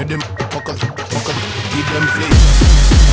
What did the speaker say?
hear them focus, focus, give them flavor.